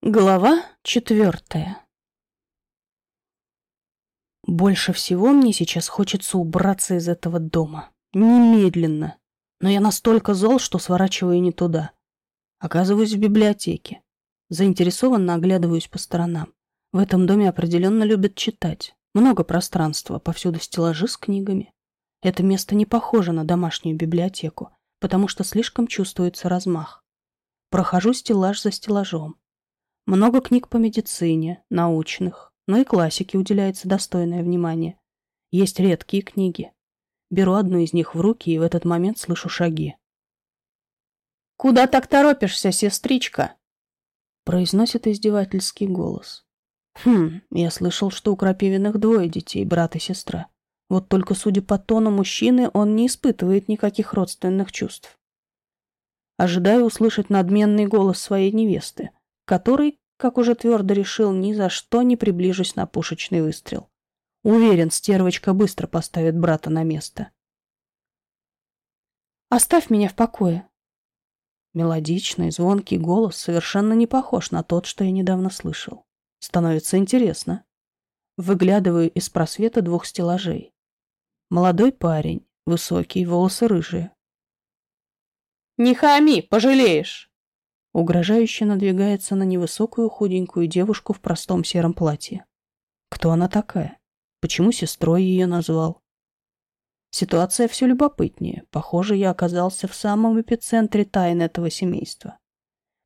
Глава четвертая Больше всего мне сейчас хочется убраться из этого дома. Немедленно. Но я настолько зол, что сворачиваю не туда. Оказываюсь в библиотеке. Заинтересованно оглядываюсь по сторонам. В этом доме определенно любят читать. Много пространства, повсюду стеллажи с книгами. Это место не похоже на домашнюю библиотеку, потому что слишком чувствуется размах. Прохожу стеллаж за стеллажом. Много книг по медицине, научных, но и классике уделяется достойное внимание. Есть редкие книги. Беру одну из них в руки и в этот момент слышу шаги. «Куда так торопишься, сестричка?» произносит издевательский голос. Хм, я слышал, что у Крапивиных двое детей, брат и сестра. Вот только, судя по тону мужчины, он не испытывает никаких родственных чувств. Ожидаю услышать надменный голос своей невесты, который, как уже твердо решил, ни за что не приближусь на пушечный выстрел. Уверен, стервочка быстро поставит брата на место. «Оставь меня в покое!» Мелодичный, звонкий голос совершенно не похож на тот, что я недавно слышал. Становится интересно. Выглядываю из просвета двух стеллажей. Молодой парень, высокий, волосы рыжие. «Не хами, пожалеешь!» Угрожающе надвигается на невысокую худенькую девушку в простом сером платье. Кто она такая? Почему сестрой ее назвал? Ситуация все любопытнее. Похоже, я оказался в самом эпицентре тайн этого семейства.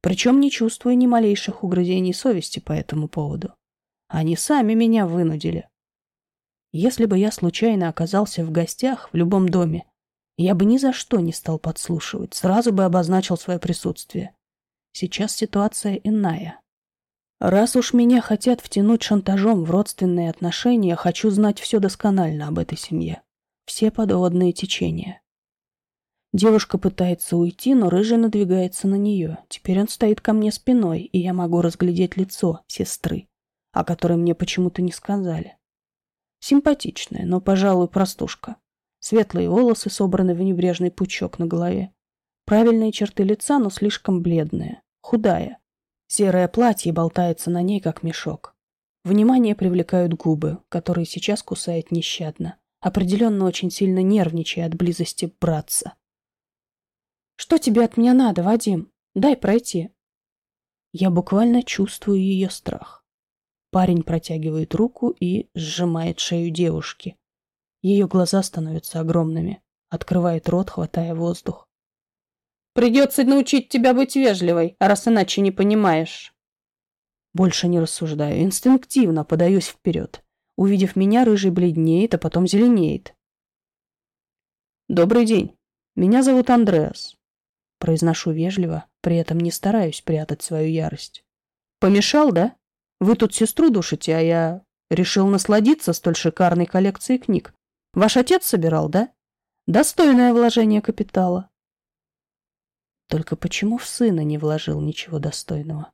Причем не чувствую ни малейших угрызений совести по этому поводу. Они сами меня вынудили. Если бы я случайно оказался в гостях в любом доме, я бы ни за что не стал подслушивать, сразу бы обозначил свое присутствие. Сейчас ситуация иная. Раз уж меня хотят втянуть шантажом в родственные отношения, хочу знать все досконально об этой семье. Все подводные течения. Девушка пытается уйти, но рыжий надвигается на нее. Теперь он стоит ко мне спиной, и я могу разглядеть лицо сестры, о которой мне почему-то не сказали. Симпатичная, но, пожалуй, простушка. Светлые волосы собраны в небрежный пучок на голове. Правильные черты лица, но слишком бледные. Худая. Серое платье болтается на ней, как мешок. Внимание привлекают губы, которые сейчас кусает нещадно. Определенно очень сильно нервничая от близости братца. «Что тебе от меня надо, Вадим? Дай пройти». Я буквально чувствую ее страх. Парень протягивает руку и сжимает шею девушки. Ее глаза становятся огромными. Открывает рот, хватая воздух. Придется научить тебя быть вежливой, раз иначе не понимаешь. Больше не рассуждаю, инстинктивно подаюсь вперед. Увидев меня, рыжий бледнеет, а потом зеленеет. «Добрый день. Меня зовут Андреас». Произношу вежливо, при этом не стараюсь прятать свою ярость. «Помешал, да? Вы тут сестру душите, а я решил насладиться столь шикарной коллекцией книг. Ваш отец собирал, да? Достойное вложение капитала. Только почему в сына не вложил ничего достойного?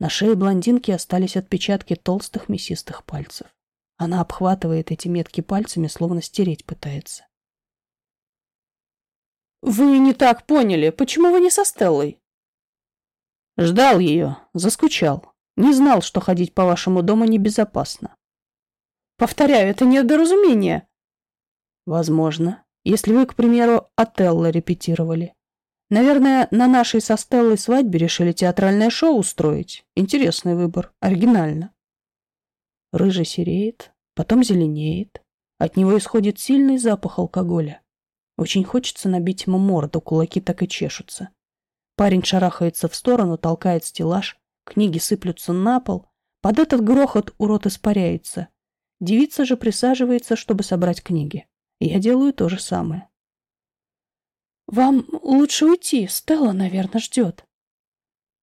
На шее блондинки остались отпечатки толстых мясистых пальцев. Она обхватывает эти метки пальцами, словно стереть пытается. «Вы не так поняли. Почему вы не со Стеллой?» «Ждал ее. Заскучал. Не знал, что ходить по вашему дому небезопасно». «Повторяю, это недоразумение». «Возможно. Если вы, к примеру, Отелло репетировали. Наверное, на нашей со Стеллой свадьбе решили театральное шоу устроить. Интересный выбор, оригинально. Рыжий сереет, потом зеленеет. От него исходит сильный запах алкоголя. Очень хочется набить ему морду, кулаки так и чешутся. Парень шарахается в сторону, толкает стеллаж, книги сыплются на пол. Под этот грохот урод испаряется. Девица же присаживается, чтобы собрать книги. Я делаю то же самое. «Вам лучше уйти, Стелла, наверное, ждет».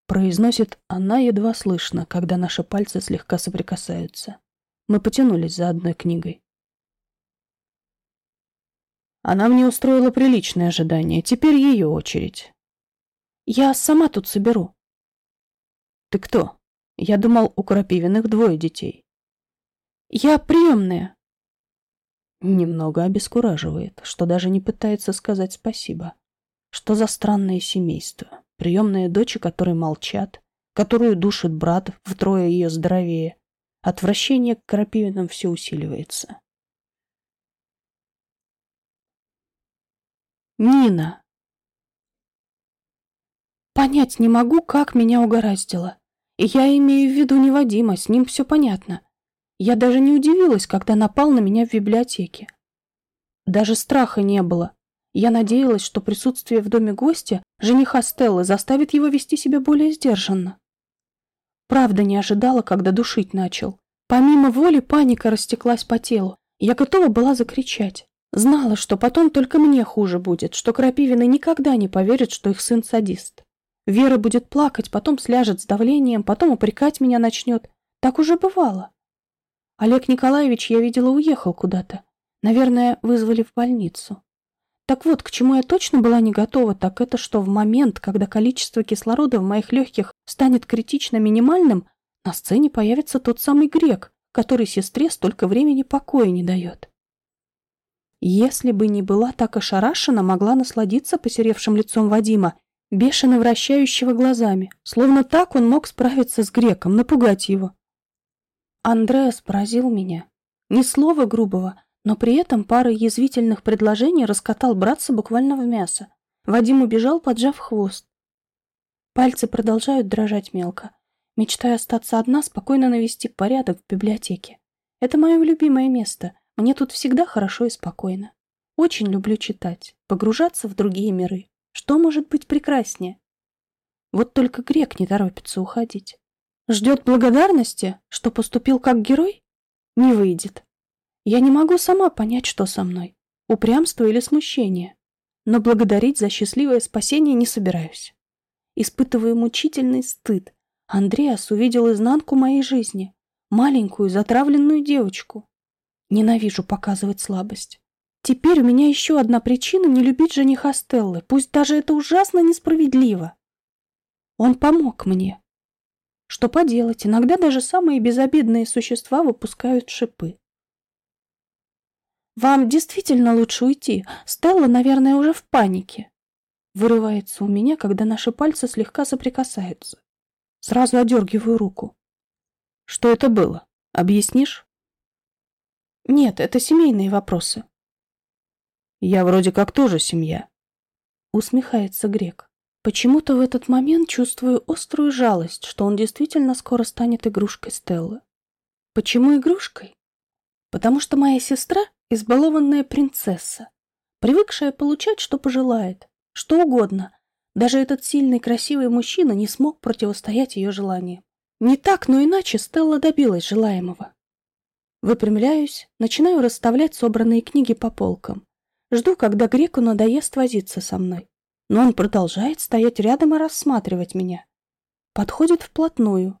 Произносит она едва слышно, когда наши пальцы слегка соприкасаются. Мы потянулись за одной книгой. Она мне устроила приличное ожидание. Теперь ее очередь. Я сама тут соберу. Ты кто? Я думал, у Крапивиных двое детей. Я приемная. Немного обескураживает, что даже не пытается сказать спасибо. Что за странное семейство? Приемные дочи, которые молчат, которую душит брат втрое ее здоровее. Отвращение к Крапивинам все усиливается. Нина. Понять не могу, как меня угораздило. И я имею в виду не Вадима, с ним все понятно. Я даже не удивилась, когда напал на меня в библиотеке. Даже страха не было. Я надеялась, что присутствие в доме гостя, жениха Стеллы, заставит его вести себя более сдержанно. Правда, не ожидала, когда душить начал. Помимо воли паника растеклась по телу. Я готова была закричать. Знала, что потом только мне хуже будет, что Крапивины никогда не поверят, что их сын садист. Вера будет плакать, потом сляжет с давлением, потом упрекать меня начнет. Так уже бывало. Олег Николаевич, я видела, уехал куда-то. Наверное, вызвали в больницу. Так вот, к чему я точно была не готова, так это что в момент, когда количество кислорода в моих легких станет критично минимальным, на сцене появится тот самый грек, который сестре столько времени покоя не дает. Если бы не была так ошарашена, могла насладиться посеревшим лицом Вадима, бешено вращающего глазами, словно так он мог справиться с греком, напугать его. Андреас поразил меня. Ни слова грубого, но при этом пара язвительных предложений раскатал братца буквально в мясо. Вадим убежал, поджав хвост. Пальцы продолжают дрожать мелко. Мечтаю остаться одна, спокойно навести порядок в библиотеке. Это мое любимое место. Мне тут всегда хорошо и спокойно. Очень люблю читать, погружаться в другие миры. Что может быть прекраснее? Вот только грек не торопится уходить. Ждет благодарности, что поступил как герой? Не выйдет. Я не могу сама понять, что со мной. Упрямство или смущение. Но благодарить за счастливое спасение не собираюсь. Испытываю мучительный стыд. Андреас увидел изнанку моей жизни. Маленькую, затравленную девочку. Ненавижу показывать слабость. Теперь у меня еще одна причина не любить жениха Стеллы, пусть даже это ужасно несправедливо. Он помог мне. Что поделать, иногда даже самые безобидные существа выпускают шипы. «Вам действительно лучше уйти. Стелла, наверное, уже в панике». Вырывается у меня, когда наши пальцы слегка соприкасаются. Сразу одергиваю руку. «Что это было? Объяснишь?» «Нет, это семейные вопросы». «Я вроде как тоже семья», — усмехается Грек. Почему-то в этот момент чувствую острую жалость, что он действительно скоро станет игрушкой Стеллы. Почему игрушкой? Потому что моя сестра — избалованная принцесса, привыкшая получать, что пожелает, что угодно. Даже этот сильный, красивый мужчина не смог противостоять ее желаниям. Не так, но иначе Стелла добилась желаемого. Выпрямляюсь, начинаю расставлять собранные книги по полкам. Жду, когда греку надоест возиться со мной но он продолжает стоять рядом и рассматривать меня. Подходит вплотную.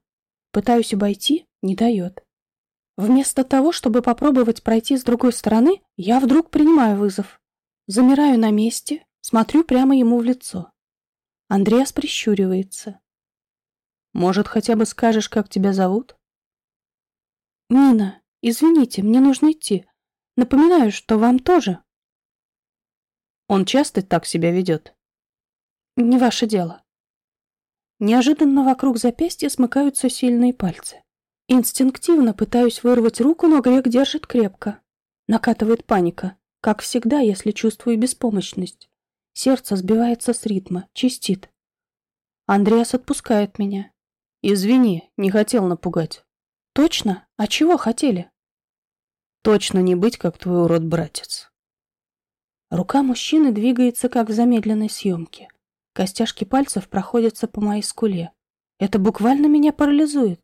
Пытаюсь обойти, не дает. Вместо того, чтобы попробовать пройти с другой стороны, я вдруг принимаю вызов. Замираю на месте, смотрю прямо ему в лицо. Андреас прищуривается. «Может, хотя бы скажешь, как тебя зовут?» «Нина, извините, мне нужно идти. Напоминаю, что вам тоже». «Он часто так себя ведет?» Не ваше дело. Неожиданно вокруг запястья смыкаются сильные пальцы. Инстинктивно пытаюсь вырвать руку, но грек держит крепко. Накатывает паника, как всегда, если чувствую беспомощность. Сердце сбивается с ритма, чистит. Андреас отпускает меня. Извини, не хотел напугать. Точно? А чего хотели? Точно не быть, как твой урод-братец. Рука мужчины двигается, как в замедленной съемке. Костяшки пальцев проходятся по моей скуле. Это буквально меня парализует.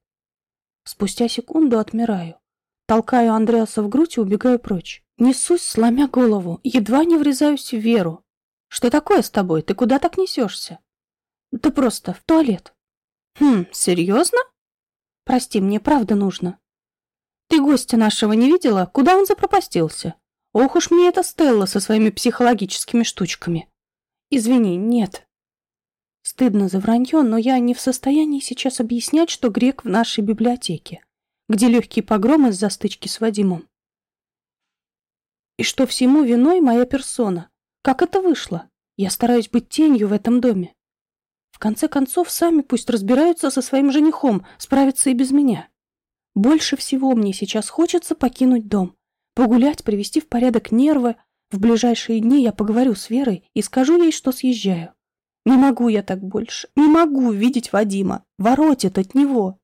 Спустя секунду отмираю. Толкаю Андреаса в грудь и убегаю прочь. Несусь, сломя голову, едва не врезаюсь в Веру. Что такое с тобой? Ты куда так несешься? Да просто в туалет. Хм, серьезно? Прости, мне правда нужно. Ты гостя нашего не видела? Куда он запропастился? Ох уж мне эта Стелла со своими психологическими штучками. Извини, нет. Стыдно за вранье, но я не в состоянии сейчас объяснять, что грек в нашей библиотеке, где легкий погром из-за стычки с Вадимом. И что всему виной моя персона. Как это вышло? Я стараюсь быть тенью в этом доме. В конце концов, сами пусть разбираются со своим женихом, справятся и без меня. Больше всего мне сейчас хочется покинуть дом, погулять, привести в порядок нервы. В ближайшие дни я поговорю с Верой и скажу ей, что съезжаю. Не могу я так больше. Не могу видеть Вадима. Воротит от него.